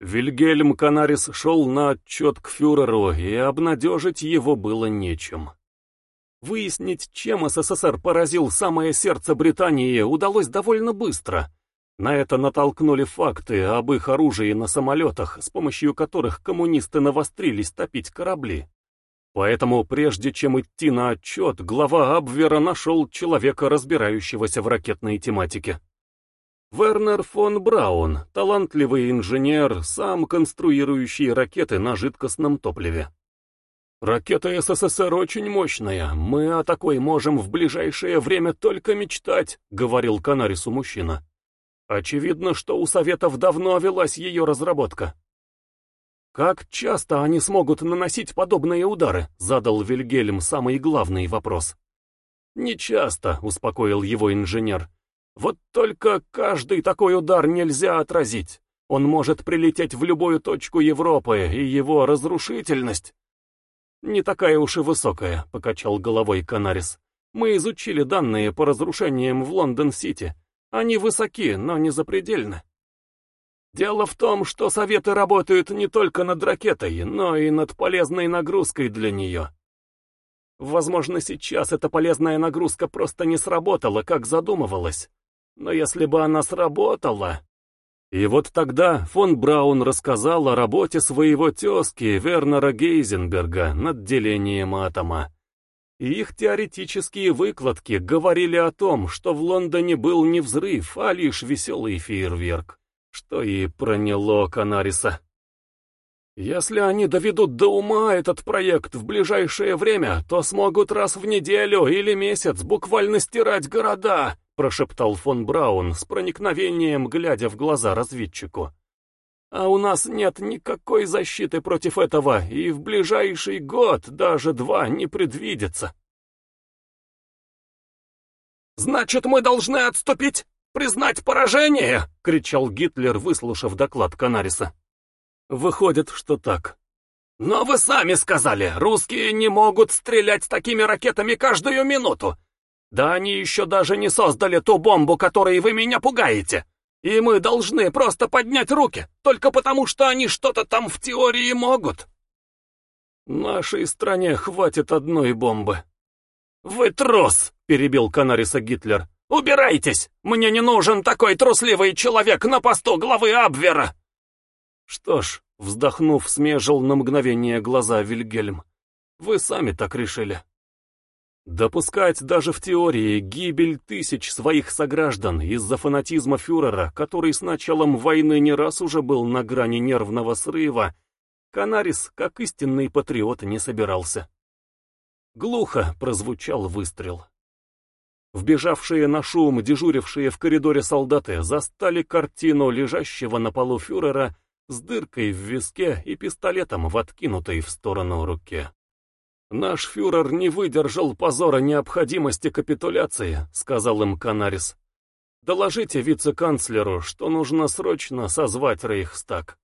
Вильгельм Канарис шел на отчет к фюреру, и обнадежить его было нечем. Выяснить, чем СССР поразил самое сердце Британии, удалось довольно быстро. На это натолкнули факты об их оружии на самолетах, с помощью которых коммунисты навострились топить корабли. Поэтому, прежде чем идти на отчет, глава Абвера нашел человека, разбирающегося в ракетной тематике. Вернер фон Браун, талантливый инженер, сам конструирующий ракеты на жидкостном топливе. «Ракета СССР очень мощная, мы о такой можем в ближайшее время только мечтать», — говорил Канарису мужчина. «Очевидно, что у Советов давно велась ее разработка». «Как часто они смогут наносить подобные удары?» — задал Вильгельм самый главный вопрос. «Не часто», — успокоил его инженер. Вот только каждый такой удар нельзя отразить. Он может прилететь в любую точку Европы, и его разрушительность... «Не такая уж и высокая», — покачал головой Канарис. «Мы изучили данные по разрушениям в Лондон-Сити. Они высоки, но не запредельны». Дело в том, что Советы работают не только над ракетой, но и над полезной нагрузкой для нее. Возможно, сейчас эта полезная нагрузка просто не сработала, как задумывалось. Но если бы она сработала... И вот тогда фон Браун рассказал о работе своего тезки Вернера Гейзенберга над делением атома. И их теоретические выкладки говорили о том, что в Лондоне был не взрыв, а лишь веселый фейерверк, что и проняло Канариса. Если они доведут до ума этот проект в ближайшее время, то смогут раз в неделю или месяц буквально стирать города, — прошептал фон Браун с проникновением, глядя в глаза разведчику. «А у нас нет никакой защиты против этого, и в ближайший год даже два не предвидится». «Значит, мы должны отступить? Признать поражение?» — кричал Гитлер, выслушав доклад Канариса. «Выходит, что так». «Но вы сами сказали, русские не могут стрелять такими ракетами каждую минуту. Да они еще даже не создали ту бомбу, которой вы меня пугаете. И мы должны просто поднять руки, только потому что они что-то там в теории могут. Нашей стране хватит одной бомбы. Вы трус, перебил Канариса Гитлер. Убирайтесь! Мне не нужен такой трусливый человек на посту главы Абвера. Что ж, вздохнув, смежил на мгновение глаза Вильгельм. Вы сами так решили. Допускать даже в теории гибель тысяч своих сограждан из-за фанатизма фюрера, который с началом войны не раз уже был на грани нервного срыва, Канарис, как истинный патриот, не собирался. Глухо прозвучал выстрел. Вбежавшие на шум, дежурившие в коридоре солдаты, застали картину лежащего на полу фюрера с дыркой в виске и пистолетом в откинутой в сторону руке. «Наш фюрер не выдержал позора необходимости капитуляции», — сказал им Канарис. «Доложите вице-канцлеру, что нужно срочно созвать Рейхстаг».